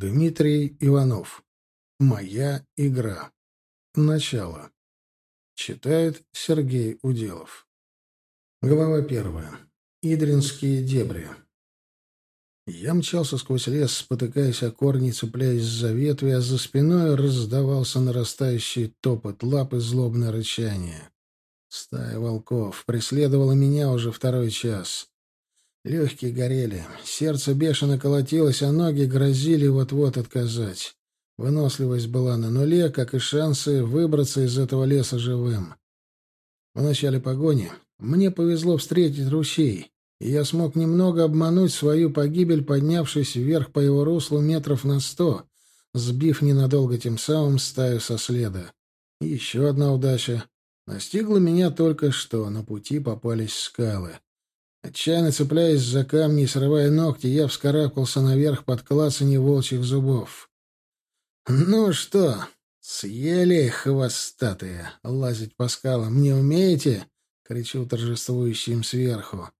Дмитрий Иванов. Моя игра. Начало. Читает Сергей Уделов. Глава первая. Идринские дебри. Я мчался сквозь лес, спотыкаясь о корни, цепляясь за ветви, а за спиной раздавался нарастающий топот лап и злобное рычание. Стая волков преследовала меня уже второй час. Легкие горели, сердце бешено колотилось, а ноги грозили вот-вот отказать. Выносливость была на нуле, как и шансы выбраться из этого леса живым. В начале погони мне повезло встретить ручей, и я смог немного обмануть свою погибель, поднявшись вверх по его руслу метров на сто, сбив ненадолго тем самым стаю со следа. Еще одна удача. Настигла меня только что, на пути попались скалы. Отчаянно цепляясь за камни и срывая ногти, я вскарабкался наверх под клацанье волчьих зубов. «Ну что, съели, хвостатые? Лазить по скалам не умеете?» — кричу торжествующим сверху.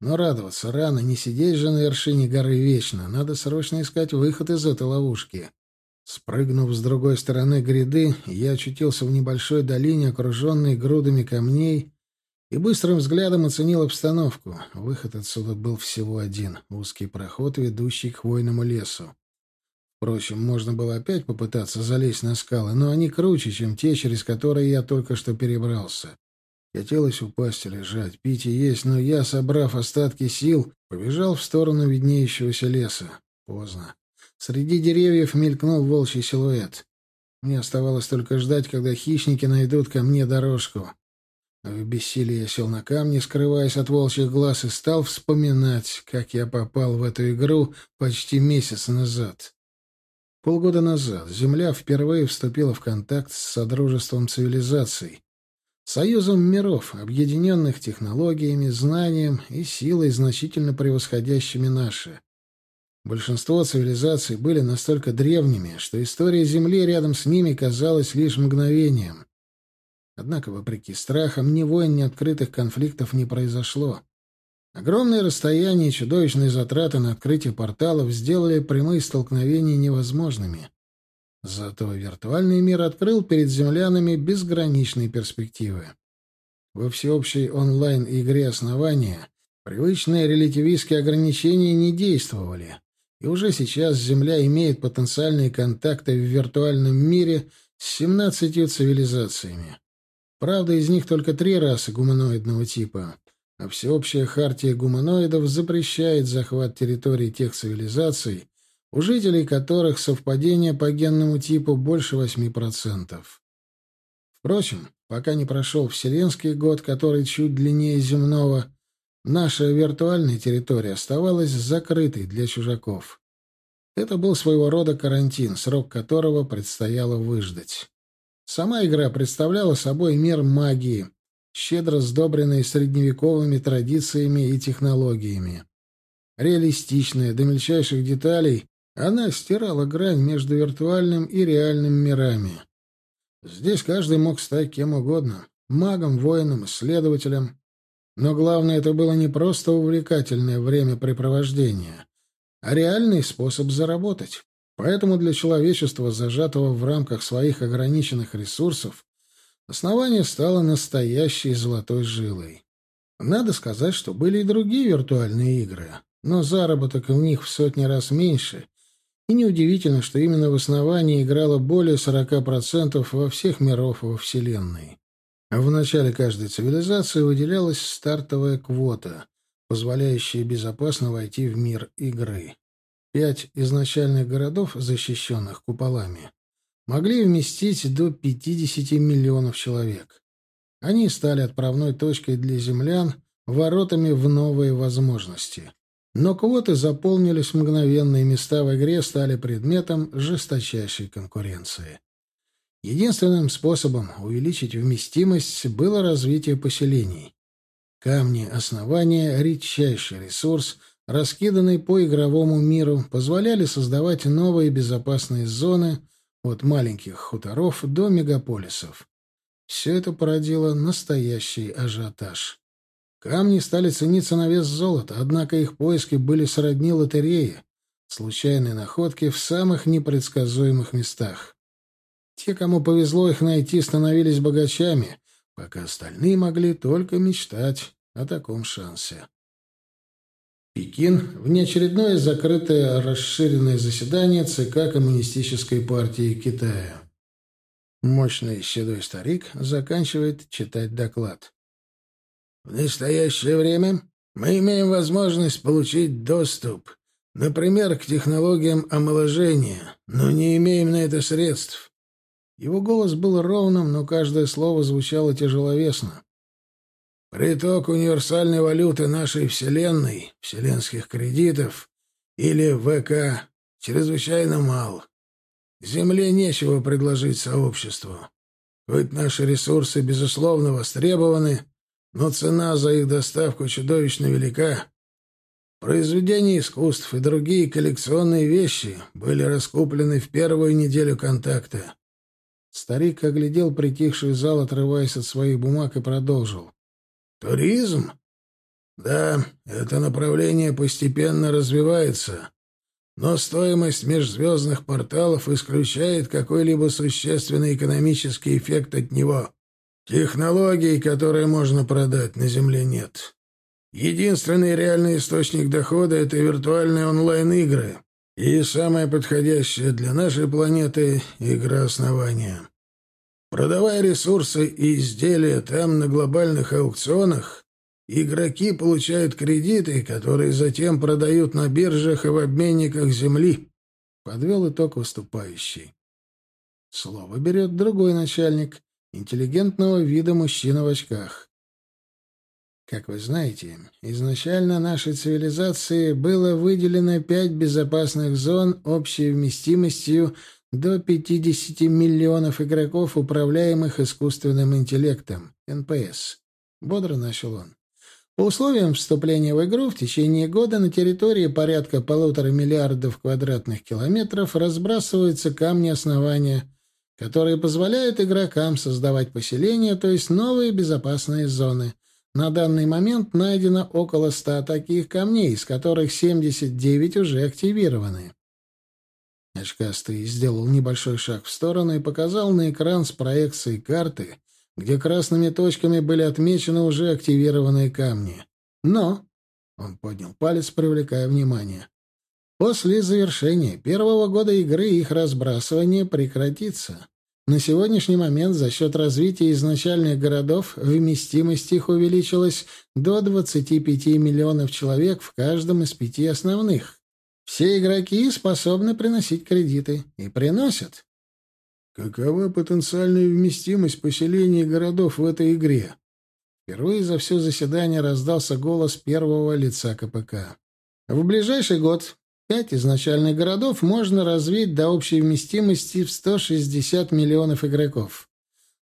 Но радоваться рано, не сидеть же на вершине горы вечно. Надо срочно искать выход из этой ловушки. Спрыгнув с другой стороны гряды, я очутился в небольшой долине, окруженной грудами камней, и быстрым взглядом оценил обстановку. Выход отсюда был всего один — узкий проход, ведущий к хвойному лесу. Впрочем, можно было опять попытаться залезть на скалы, но они круче, чем те, через которые я только что перебрался. Хотелось упасть и лежать, пить и есть, но я, собрав остатки сил, побежал в сторону виднеющегося леса. Поздно. Среди деревьев мелькнул волчий силуэт. Мне оставалось только ждать, когда хищники найдут ко мне дорожку. В бессилии я сел на камни, скрываясь от волчьих глаз, и стал вспоминать, как я попал в эту игру почти месяц назад. Полгода назад Земля впервые вступила в контакт с Содружеством цивилизаций, союзом миров, объединенных технологиями, знанием и силой, значительно превосходящими наши. Большинство цивилизаций были настолько древними, что история Земли рядом с ними казалась лишь мгновением. Однако, вопреки страхам, ни войн, ни открытых конфликтов не произошло. Огромные расстояния и чудовищные затраты на открытие порталов сделали прямые столкновения невозможными. Зато виртуальный мир открыл перед землянами безграничные перспективы. Во всеобщей онлайн-игре основания привычные релятивистские ограничения не действовали, и уже сейчас Земля имеет потенциальные контакты в виртуальном мире с 17 цивилизациями. Правда, из них только три расы гуманоидного типа, а всеобщая хартия гуманоидов запрещает захват территорий тех цивилизаций, у жителей которых совпадение по генному типу больше 8%. Впрочем, пока не прошел Вселенский год, который чуть длиннее земного, наша виртуальная территория оставалась закрытой для чужаков. Это был своего рода карантин, срок которого предстояло выждать. Сама игра представляла собой мир магии, щедро сдобренный средневековыми традициями и технологиями. Реалистичная до мельчайших деталей, она стирала грань между виртуальным и реальным мирами. Здесь каждый мог стать кем угодно — магом, воином, исследователем. Но главное, это было не просто увлекательное времяпрепровождение, а реальный способ заработать. Поэтому для человечества, зажатого в рамках своих ограниченных ресурсов, основание стало настоящей золотой жилой. Надо сказать, что были и другие виртуальные игры, но заработок в них в сотни раз меньше, и неудивительно, что именно в основании играло более 40% во всех миров во Вселенной. В начале каждой цивилизации выделялась стартовая квота, позволяющая безопасно войти в мир игры. Пять изначальных городов, защищенных куполами, могли вместить до 50 миллионов человек. Они стали отправной точкой для землян, воротами в новые возможности. Но квоты заполнились мгновенно, и места в игре стали предметом жесточайшей конкуренции. Единственным способом увеличить вместимость было развитие поселений. Камни основания — редчайший ресурс, раскиданные по игровому миру, позволяли создавать новые безопасные зоны от маленьких хуторов до мегаполисов. Все это породило настоящий ажиотаж. Камни стали цениться на вес золота, однако их поиски были сродни лотерее. Случайные находки в самых непредсказуемых местах. Те, кому повезло их найти, становились богачами, пока остальные могли только мечтать о таком шансе. Пекин – внеочередное закрытое расширенное заседание ЦК Коммунистической партии Китая. Мощный седой старик заканчивает читать доклад. В настоящее время мы имеем возможность получить доступ, например, к технологиям омоложения, но не имеем на это средств. Его голос был ровным, но каждое слово звучало тяжеловесно. Приток универсальной валюты нашей Вселенной, вселенских кредитов или ВК чрезвычайно мал. Земле нечего предложить сообществу. Хоть наши ресурсы, безусловно, востребованы, но цена за их доставку чудовищно велика. Произведения искусств и другие коллекционные вещи были раскуплены в первую неделю контакта. Старик оглядел притихший зал, отрываясь от своих бумаг, и продолжил. «Туризм? Да, это направление постепенно развивается, но стоимость межзвездных порталов исключает какой-либо существенный экономический эффект от него. Технологий, которые можно продать, на Земле нет. Единственный реальный источник дохода — это виртуальные онлайн-игры. И самая подходящая для нашей планеты — игра основания. Продавая ресурсы и изделия там на глобальных аукционах, игроки получают кредиты, которые затем продают на биржах и в обменниках земли. Подвел итог выступающий. Слово берет другой начальник, интеллигентного вида мужчина в очках. Как вы знаете, изначально нашей цивилизации было выделено пять безопасных зон общей вместимостью до 50 миллионов игроков, управляемых искусственным интеллектом, НПС. Бодро начал он. По условиям вступления в игру в течение года на территории порядка полутора миллиардов квадратных километров разбрасываются камни основания, которые позволяют игрокам создавать поселения, то есть новые безопасные зоны — на данный момент найдено около ста таких камней, из которых 79 уже активированы. Очкастый сделал небольшой шаг в сторону и показал на экран с проекцией карты, где красными точками были отмечены уже активированные камни. Но... Он поднял палец, привлекая внимание. После завершения первого года игры их разбрасывание прекратится. На сегодняшний момент за счет развития изначальных городов вместимость их увеличилась до 25 миллионов человек в каждом из пяти основных. Все игроки способны приносить кредиты. И приносят. Какова потенциальная вместимость поселений городов в этой игре? Впервые за все заседание раздался голос первого лица КПК. В ближайший год Пять изначальных городов можно развить до общей вместимости в 160 миллионов игроков.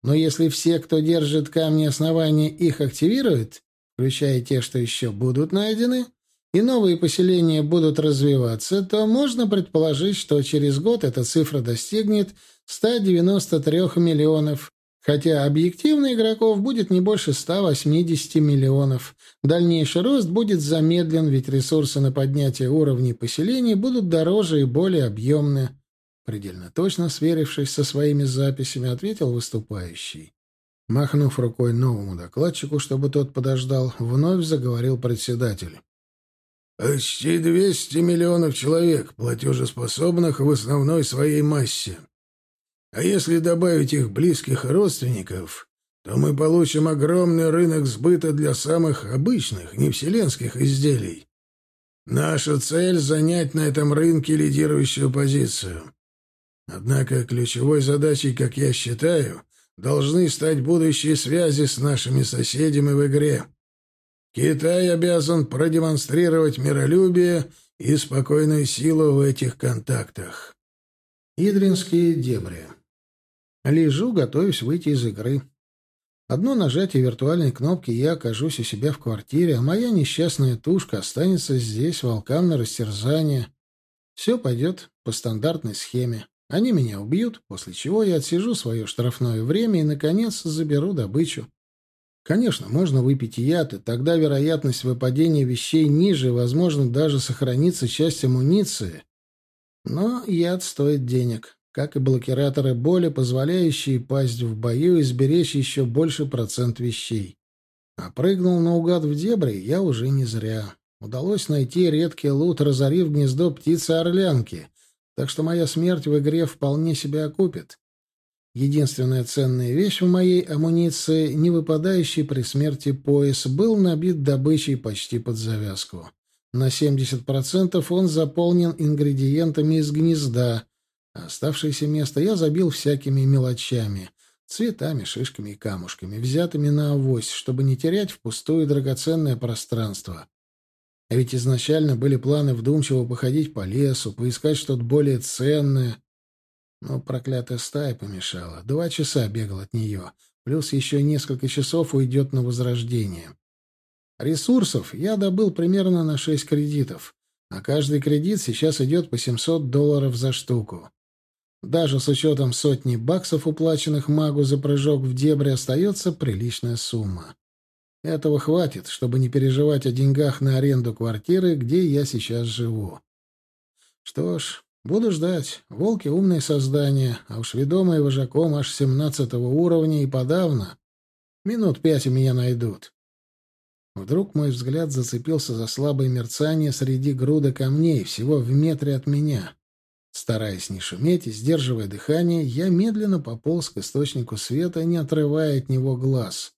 Но если все, кто держит камни основания, их активируют, включая те, что еще будут найдены, и новые поселения будут развиваться, то можно предположить, что через год эта цифра достигнет 193 миллионов, хотя объективно игроков будет не больше 180 миллионов. Дальнейший рост будет замедлен, ведь ресурсы на поднятие уровней поселений будут дороже и более объемны. Предельно точно сверившись со своими записями, ответил выступающий. Махнув рукой новому докладчику, чтобы тот подождал, вновь заговорил председатель. «Почти 200 миллионов человек, платежеспособных в основной своей массе. А если добавить их близких родственников, то мы получим огромный рынок сбыта для самых обычных, невселенских изделий. Наша цель — занять на этом рынке лидирующую позицию. Однако ключевой задачей, как я считаю, должны стать будущие связи с нашими соседями в игре. Китай обязан продемонстрировать миролюбие и спокойную силу в этих контактах. Идринские дебри Лежу, готовюсь выйти из игры. Одно нажатие виртуальной кнопки, я окажусь у себя в квартире, а моя несчастная тушка останется здесь, волкам на растерзание. Все пойдет по стандартной схеме. Они меня убьют, после чего я отсижу свое штрафное время и, наконец, заберу добычу. Конечно, можно выпить яд, и тогда вероятность выпадения вещей ниже, возможно, даже сохранится часть амуниции. Но яд стоит денег, как и блокираторы боли, позволяющие пасть в бою и сберечь еще больше процент вещей. А прыгнул наугад в дебри я уже не зря. Удалось найти редкий лут, разорив гнездо птицы-орлянки, так что моя смерть в игре вполне себя окупит. Единственная ценная вещь в моей амуниции, не выпадающий при смерти пояс, был набит добычей почти под завязку. На 70% он заполнен ингредиентами из гнезда, а оставшееся место я забил всякими мелочами — цветами, шишками и камушками, взятыми на авось, чтобы не терять впустую драгоценное пространство. А ведь изначально были планы вдумчиво походить по лесу, поискать что-то более ценное. Но проклятая стая помешала. Два часа бегал от нее, плюс еще несколько часов уйдет на возрождение. Ресурсов я добыл примерно на шесть кредитов, а каждый кредит сейчас идет по 700 долларов за штуку. Даже с учетом сотни баксов, уплаченных магу за прыжок в дебри, остается приличная сумма. Этого хватит, чтобы не переживать о деньгах на аренду квартиры, где я сейчас живу. Что ж, буду ждать. Волки — умные создания, а уж ведомые вожаком аж семнадцатого уровня и подавно. Минут пять у меня найдут. Вдруг мой взгляд зацепился за слабое мерцание среди груда камней, всего в метре от меня. Стараясь не шуметь и сдерживая дыхание, я медленно пополз к источнику света, не отрывая от него глаз.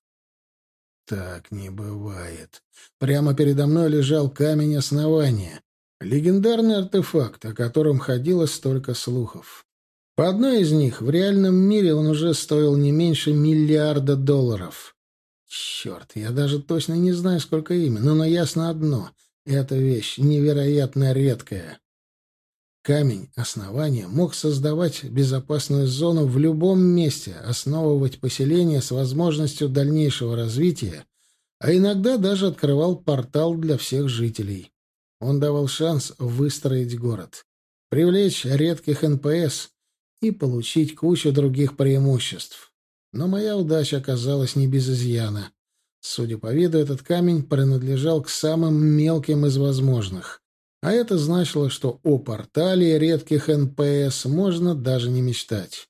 Так не бывает. Прямо передо мной лежал камень основания. Легендарный артефакт, о котором ходило столько слухов. По одной из них в реальном мире он уже стоил не меньше миллиарда долларов. Черт, я даже точно не знаю, сколько именно, но ясно одно — эта вещь невероятно редкая. Камень основания мог создавать безопасную зону в любом месте, основывать поселение с возможностью дальнейшего развития, а иногда даже открывал портал для всех жителей. Он давал шанс выстроить город, привлечь редких НПС и получить кучу других преимуществ. Но моя удача оказалась не без изъяна. Судя по виду, этот камень принадлежал к самым мелким из возможных. А это значило, что о портале редких НПС можно даже не мечтать.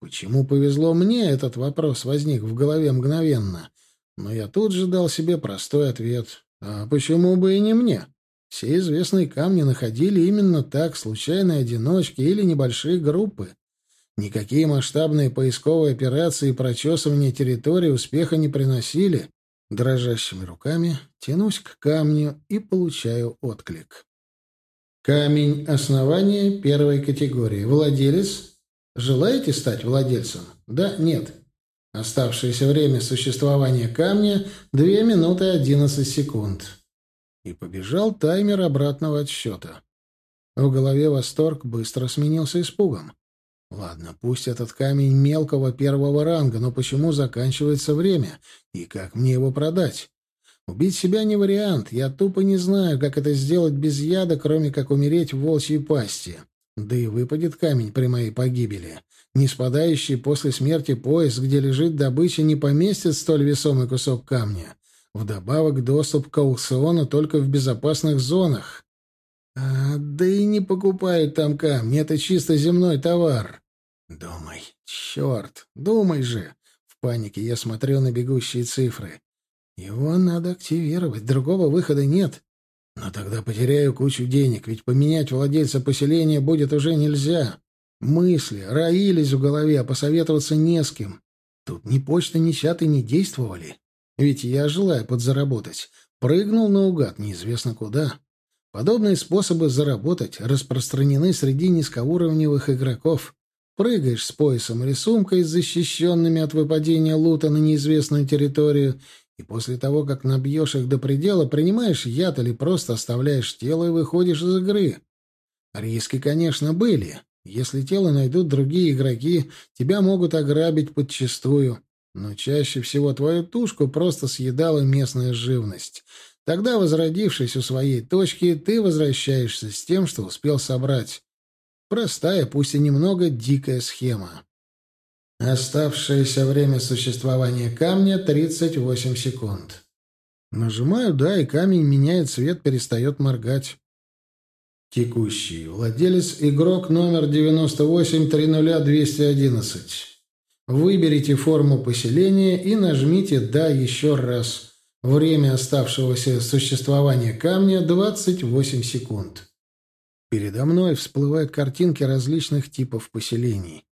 Почему повезло мне, этот вопрос возник в голове мгновенно. Но я тут же дал себе простой ответ. А почему бы и не мне? Все известные камни находили именно так, случайные одиночки или небольшие группы. Никакие масштабные поисковые операции и прочесывание территории успеха не приносили, Дрожащими руками тянусь к камню и получаю отклик. Камень основания первой категории. Владелец. Желаете стать владельцем? Да, нет. Оставшееся время существования камня — 2 минуты 11 секунд. И побежал таймер обратного отсчета. В голове восторг быстро сменился испугом. Ладно, пусть этот камень мелкого первого ранга, но почему заканчивается время? И как мне его продать? Убить себя не вариант. Я тупо не знаю, как это сделать без яда, кроме как умереть в волчьей пасти. Да и выпадет камень при моей погибели. Не спадающий после смерти пояс, где лежит добыча, не поместит столь весомый кусок камня. Вдобавок доступ к аукциону только в безопасных зонах. А, да и не покупают там камни, это чисто земной товар. Думай, черт, думай же. В панике я смотрю на бегущие цифры. Его надо активировать, другого выхода нет. Но тогда потеряю кучу денег, ведь поменять владельца поселения будет уже нельзя. Мысли роились в голове, а посоветоваться не с кем. Тут ни почта, ни чаты не действовали. Ведь я желаю подзаработать. Прыгнул наугад, неизвестно куда. Подобные способы заработать распространены среди низкоуровневых игроков. Прыгаешь с поясом или сумкой, защищенными от выпадения лута на неизвестную территорию, и после того, как набьешь их до предела, принимаешь яд или просто оставляешь тело и выходишь из игры. Риски, конечно, были. Если тело найдут другие игроки, тебя могут ограбить подчистую. Но чаще всего твою тушку просто съедала местная живность. Тогда, возродившись у своей точки, ты возвращаешься с тем, что успел собрать. Простая, пусть и немного дикая схема. Оставшееся время существования камня — 38 секунд. Нажимаю «да», и камень меняет цвет, перестает моргать. Текущий владелец игрок номер 98-30211. Выберите форму поселения и нажмите «Да» еще раз. Время оставшегося существования камня — 28 секунд. Передо мной всплывают картинки различных типов поселений.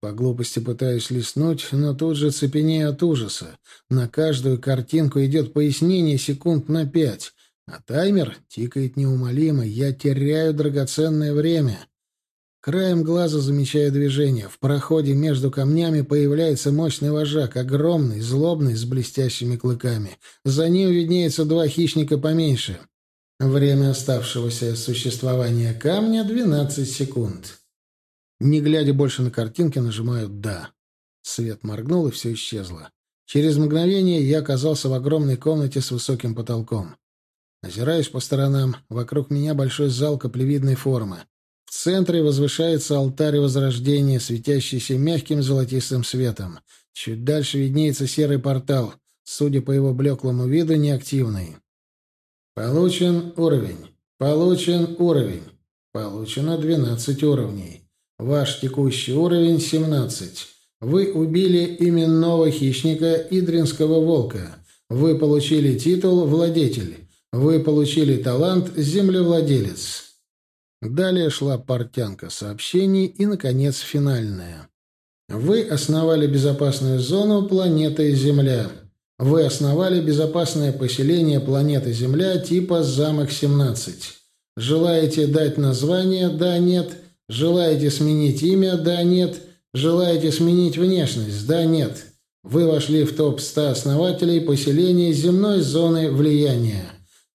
По глупости пытаюсь листнуть, но тут же цепенею от ужаса. На каждую картинку идет пояснение секунд на пять, а таймер тикает неумолимо. Я теряю драгоценное время. Краем глаза замечаю движение. В проходе между камнями появляется мощный вожак, огромный, злобный, с блестящими клыками. За ним виднеются два хищника поменьше. Время оставшегося существования камня — 12 секунд. Не глядя больше на картинки, нажимаю «Да». Свет моргнул, и все исчезло. Через мгновение я оказался в огромной комнате с высоким потолком. Озираюсь по сторонам. Вокруг меня большой зал каплевидной формы. В центре возвышается алтарь Возрождения, светящийся мягким золотистым светом. Чуть дальше виднеется серый портал, судя по его блеклому виду, неактивный. Получен уровень. Получен уровень. Получено 12 уровней. Ваш текущий уровень 17. Вы убили именного хищника Идринского волка. Вы получили титул «Владетель». Вы получили талант «Землевладелец». Далее шла портянка сообщений и, наконец, финальная. Вы основали безопасную зону планеты Земля. Вы основали безопасное поселение планеты Земля типа «Замок-17». Желаете дать название «Да», «Нет»? Желаете сменить имя? Да, нет. Желаете сменить внешность? Да, нет. Вы вошли в топ-100 основателей поселения земной зоны влияния.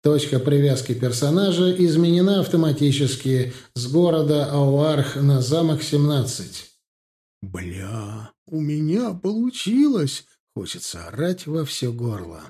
Точка привязки персонажа изменена автоматически с города Ауарх на замок 17. Бля, у меня получилось! Хочется орать во все горло.